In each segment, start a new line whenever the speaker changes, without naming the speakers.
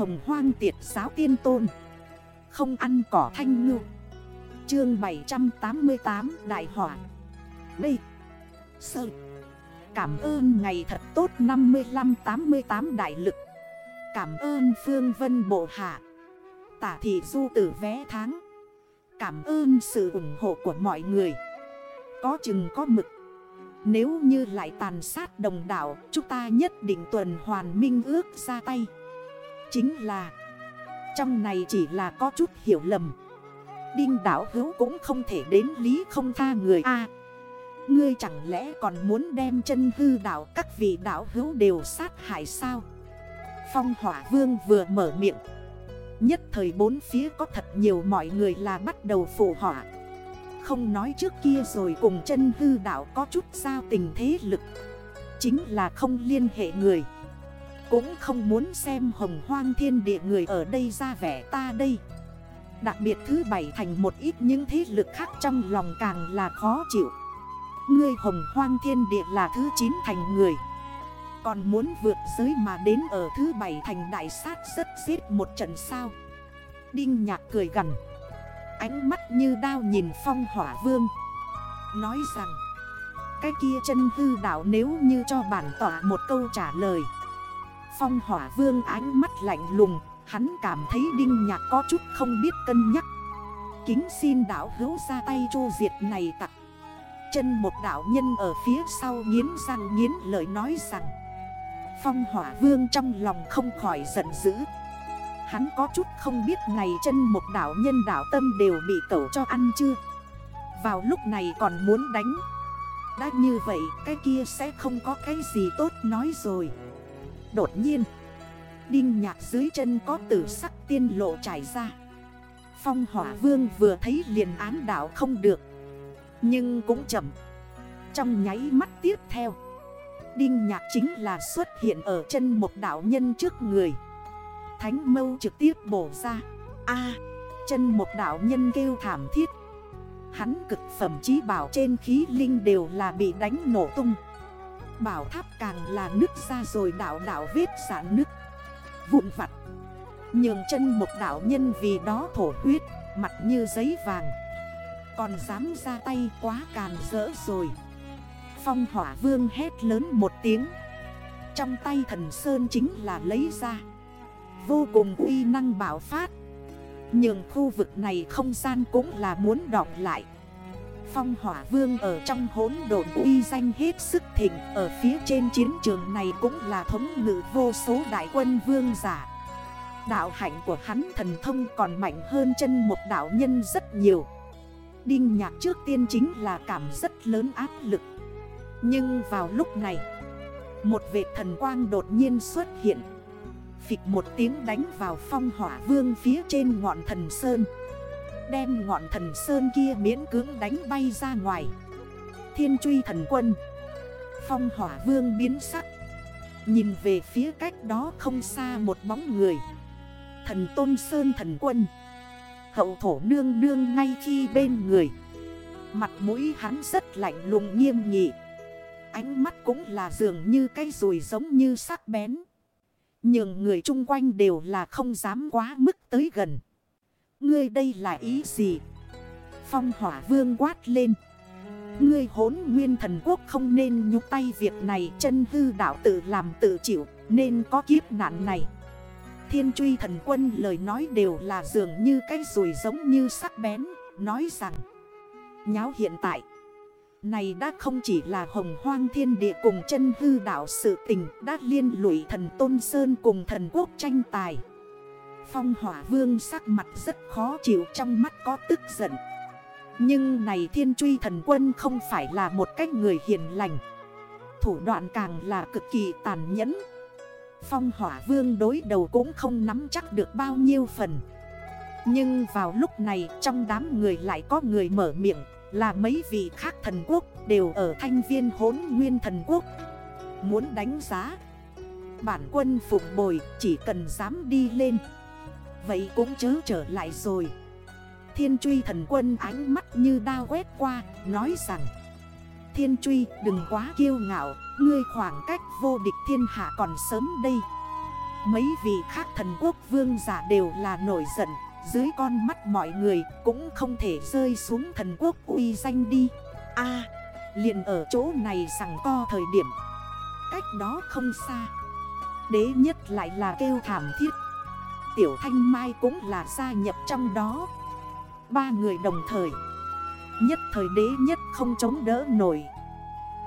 hồng hoang tiệt giáo tiên tôn. Không ăn cỏ thanh ngư. Chương 788 Đại Hỏa Đây Sơ. Cảm ơn ngày thật tốt 55-88 đại lực. Cảm ơn Phương Vân Bộ Hạ. Tả thị du tử vé tháng. Cảm ơn sự ủng hộ của mọi người. Có chừng có mực. Nếu như lại tàn sát đồng đảo, Chúng ta nhất định tuần hoàn minh ước ra tay. Chính là, Trong này chỉ là có chút hiểu lầm. Đinh đảo hữu cũng không thể đến lý không tha người a. Ngươi chẳng lẽ còn muốn đem chân hư đảo các vị đảo hữu đều sát hại sao? Phong hỏa vương vừa mở miệng. Nhất thời bốn phía có thật nhiều mọi người là bắt đầu phụ họa. Không nói trước kia rồi cùng chân hư đảo có chút sao tình thế lực. Chính là không liên hệ người. Cũng không muốn xem hồng hoang thiên địa người ở đây ra vẻ ta đây. Đặc biệt thứ bảy thành một ít những thế lực khác trong lòng càng là khó chịu. Ngươi hồng hoang thiên địa là thứ 9 thành người. Còn muốn vượt giới mà đến ở thứ bảy thành đại sát rất giết một trận sao? Đinh nhạc cười gần Ánh mắt như đao nhìn phong hỏa vương. Nói rằng, Cái kia chân hư đảo nếu như cho bản tỏa một câu trả lời Phong hỏa vương ánh mắt lạnh lùng, Hắn cảm thấy đinh nhạc có chút không biết cân nhắc. Kính xin đảo hữu ra tay chu diệt này tặc. Chân một đảo nhân ở phía sau nghiến răng nghiến lời nói rằng, Phong hỏa vương trong lòng không khỏi giận dữ. Hắn có chút không biết này chân một đảo nhân đảo tâm đều bị cẩu cho ăn chưa? Vào lúc này còn muốn đánh. Đã như vậy, cái kia sẽ không có cái gì tốt nói rồi. Đột nhiên. Đinh nhạc dưới chân có tử sắc tiên lộ trải ra. Phong hỏa vương vừa thấy liền án đảo không được. Nhưng cũng chậm. Trong nháy mắt tiếp theo, Đinh nhạc chính là xuất hiện ở chân một đảo nhân trước người. Thánh mâu trực tiếp bổ ra. A, chân một đảo nhân kêu thảm thiết. Hắn cực phẩm trí bảo trên khí linh đều là bị đánh nổ tung. Bảo tháp càng là nứt ra rồi đảo đảo vết sản nứt. Vụn vặt. Nhường chân một đảo nhân vì đó thổ huyết, Mặt như giấy vàng. Còn dám ra tay quá càn rỡ rồi. Phong hỏa vương hét lớn một tiếng. Trong tay thần sơn chính là lấy ra. Vô cùng uy năng bảo phát. Nhường khu vực này không gian cũng là muốn đọc lại. Phong hỏa vương ở trong hốn độn uy danh hết sức thịnh. Ở phía trên chiến trường này cũng là thống ngự vô số đại quân vương giả. Đạo hạnh của hắn thần thông còn mạnh hơn chân một đạo nhân rất nhiều. Đinh nhạc trước tiên chính là cảm rất lớn áp lực. Nhưng vào lúc này, Một vệt thần quang đột nhiên xuất hiện. Phịch một tiếng đánh vào phong hỏa vương phía trên ngọn thần sơn. Đem ngọn thần sơn kia miễn cưỡng đánh bay ra ngoài. Thiên truy thần quân. Phong hỏa vương biến sắc. Nhìn về phía cách đó không xa một bóng người. Thần tôn sơn thần quân. Hậu thổ nương nương ngay khi bên người. Mặt mũi hắn rất lạnh lùng nghiêm nghị. Ánh mắt cũng là dường như cây rùi giống như sắc bén. Nhưng người chung quanh đều là không dám quá mức tới gần. Ngươi đây là ý gì? Phong hỏa vương quát lên. Ngươi hốn nguyên thần quốc không nên nhúc tay việc này, Chân hư đảo tự làm tự chịu, Nên có kiếp nạn này. Thiên truy thần quân lời nói đều là dường như cái rùi giống như sắc bén, Nói rằng, Nháo hiện tại, Này đã không chỉ là hồng hoang thiên địa cùng chân hư đảo sự tình, Đã liên lụy thần Tôn Sơn cùng thần quốc tranh tài. Phong hỏa vương sắc mặt rất khó chịu trong mắt có tức giận. Nhưng này thiên truy thần quân không phải là một cách người hiền lành. Thủ đoạn càng là cực kỳ tàn nhẫn. Phong hỏa vương đối đầu cũng không nắm chắc được bao nhiêu phần. Nhưng vào lúc này trong đám người lại có người mở miệng Là mấy vị khác thần quốc đều ở thanh viên hốn nguyên thần quốc. Muốn đánh giá, Bản quân phục bồi chỉ cần dám đi lên. Vậy cũng chớ trở lại rồi. Thiên truy thần quân ánh mắt như đao quét qua, Nói rằng, Thiên truy, đừng quá kiêu ngạo, Ngươi khoảng cách vô địch thiên hạ còn sớm đây. Mấy vị khác thần quốc vương giả đều là nổi giận, Dưới con mắt mọi người cũng không thể rơi xuống thần quốc uy danh đi. A, liền ở chỗ này rằng co thời điểm, Cách đó không xa. Đế nhất lại là kêu thảm thiết. Tiểu Thanh Mai cũng là gia nhập trong đó. Ba người đồng thời. Nhất thời đế nhất không chống đỡ nổi.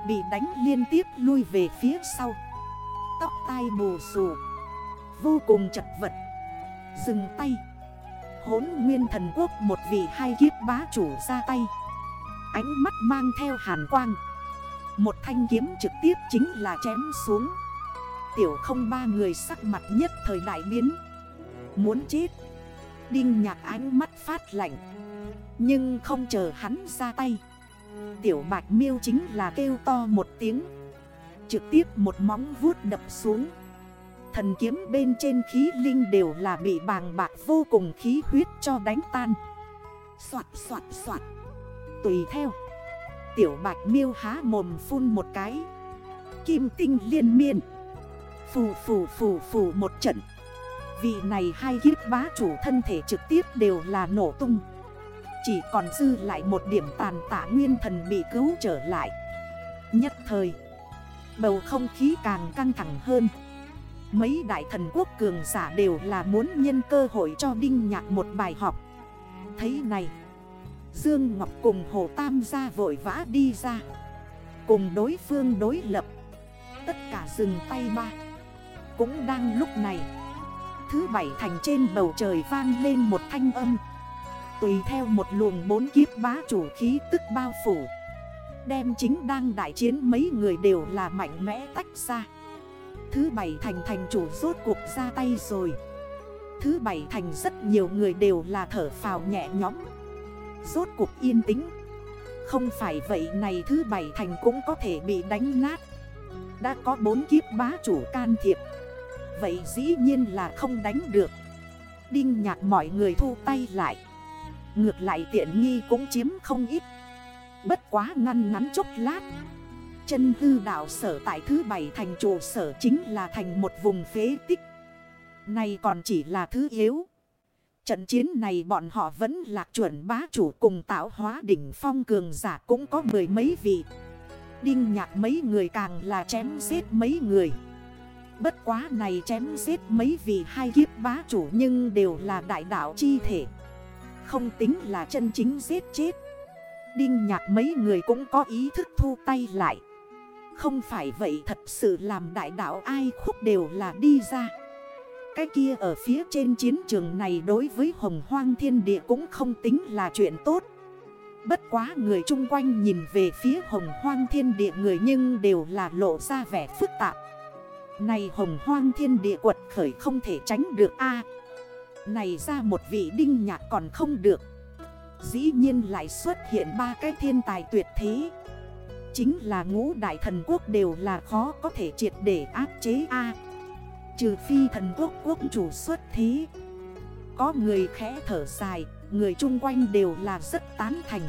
Bị đánh liên tiếp lui về phía sau. Tóc tai bù xù. Vô cùng chật vật. Dừng tay. Hốn nguyên thần quốc một vị hai kiếp bá chủ ra tay. Ánh mắt mang theo hàn quang. Một thanh kiếm trực tiếp chính là chém xuống. Tiểu không ba người sắc mặt nhất thời đại biến. Muốn chết. Đinh nhạc ánh mắt phát lạnh. Nhưng không chờ hắn ra tay. Tiểu bạch miêu chính là kêu to một tiếng. Trực tiếp một móng vuốt đập xuống. Thần kiếm bên trên khí linh đều là bị bàng bạc vô cùng khí huyết cho đánh tan. Xoạt xoạt xoạt. Tùy theo. Tiểu bạch miêu há mồm phun một cái. Kim tinh liên miên. Phù phù phù phù một trận. Vị này hai kiếp bá chủ thân thể trực tiếp đều là nổ tung. Chỉ còn dư lại một điểm tàn tạ nguyên thần bị cứu trở lại. Nhất thời, Bầu không khí càng căng thẳng hơn. Mấy đại thần quốc cường giả đều là muốn nhân cơ hội cho Đinh Nhạc một bài học. Thấy này, Dương Ngọc cùng Hồ Tam gia vội vã đi ra. Cùng đối phương đối lập. Tất cả dừng tay ba. Cũng đang lúc này Thứ bảy thành trên bầu trời vang lên một thanh âm. Tùy theo một luồng bốn kiếp bá chủ khí tức bao phủ. Đem chính đang đại chiến mấy người đều là mạnh mẽ tách ra. Thứ bảy thành thành chủ rốt cuộc ra tay rồi. Thứ bảy thành rất nhiều người đều là thở phào nhẹ nhõm. Rốt cuộc yên tĩnh. Không phải vậy này thứ bảy thành cũng có thể bị đánh nát. Đã có bốn kiếp bá chủ can thiệp. Vậy dĩ nhiên là không đánh được. Đinh nhạc mọi người thu tay lại. Ngược lại tiện nghi cũng chiếm không ít. Bất quá ngăn ngắn chốc lát. Chân hư đảo sở tại thứ bảy thành trụ sở chính là thành một vùng phế tích. Này còn chỉ là thứ yếu. Trận chiến này bọn họ vẫn lạc chuẩn bá chủ cùng tạo hóa đỉnh phong cường giả cũng có mười mấy vị. Đinh nhạc mấy người càng là chém giết mấy người. Bất quá này chém giết mấy vị hai kiếp bá chủ nhưng đều là đại đạo chi thể. Không tính là chân chính giết chết. Đinh nhạc mấy người cũng có ý thức thu tay lại. Không phải vậy thật sự làm đại đạo ai khúc đều là đi ra. Cái kia ở phía trên chiến trường này đối với hồng hoang thiên địa cũng không tính là chuyện tốt. Bất quá người chung quanh nhìn về phía hồng hoang thiên địa người nhưng đều là lộ ra vẻ phức tạp này hồng hoang thiên địa quật khởi không thể tránh được a. Này ra một vị đinh nhạc còn không được. Dĩ nhiên lại xuất hiện ba cái thiên tài tuyệt thế. Chính là ngũ đại thần quốc đều là khó có thể triệt để áp chế A. Trừ phi thần quốc quốc chủ xuất thế. Có người khẽ thở dài, Người chung quanh đều là rất tán thành.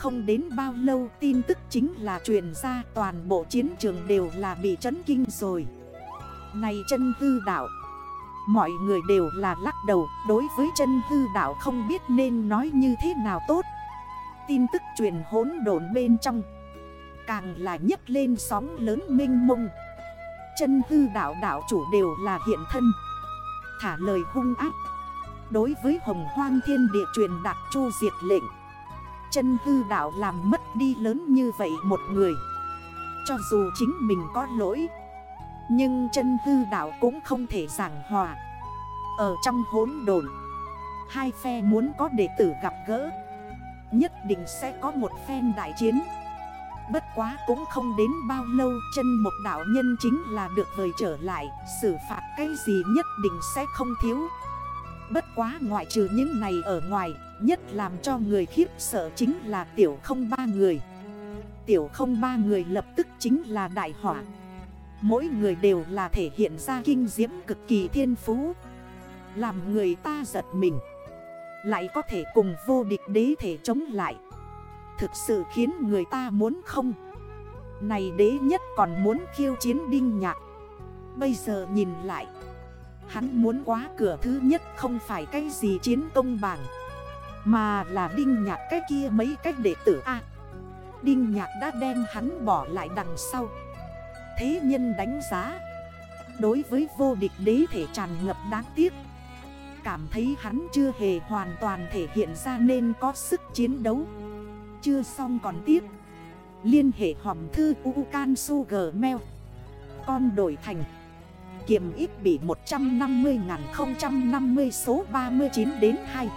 Không đến bao lâu, tin tức chính là truyền ra, toàn bộ chiến trường đều là bị chấn kinh rồi. Này chân hư đảo Mọi người đều là lắc đầu, Đối với chân hư đảo không biết nên nói như thế nào tốt. Tin tức truyền hốn đồn bên trong, Càng là nhấc lên sóng lớn minh mông. Chân hư đảo đảo chủ đều là hiện thân, Thả lời hung ác. Đối với hồng hoang thiên địa truyền đặc chu diệt lệnh Chân hư đảo làm mất đi lớn như vậy một người. Cho dù chính mình có lỗi, Nhưng chân hư đảo cũng không thể giảng hòa. Ở trong hốn đồn Hai phe muốn có đệ tử gặp gỡ, Nhất định sẽ có một phen đại chiến. Bất quá cũng không đến bao lâu, chân một đảo nhân chính là được vời trở lại, Xử phạt cái gì nhất định sẽ không thiếu. Bất quá ngoại trừ những này ở ngoài, Nhất làm cho người khiếp sợ chính là tiểu không ba người. Tiểu không ba người lập tức chính là đại hỏa Mỗi người đều là thể hiện ra kinh diễm cực kỳ thiên phú. Làm người ta giật mình, Lại có thể cùng vô địch đế thể chống lại. Thực sự khiến người ta muốn không? Này đế nhất còn muốn khiêu chiến đinh nhạc. Bây giờ nhìn lại Hắn muốn quá cửa thứ nhất không phải cái gì chiến công bảng, Mà là Đinh Nhạc cái kia mấy cách đệ tử A. Đinh Nhạc đã đem hắn bỏ lại đằng sau. Thế nhân đánh giá, Đối với vô địch đế thể tràn ngập đáng tiếc. Cảm thấy hắn chưa hề hoàn toàn thể hiện ra nên có sức chiến đấu. Chưa xong còn tiếp. Liên hệ hòm thư Ucan Sugar Mail. Con đổi thành Kiềm ít bị 150.050 số 39 đến 2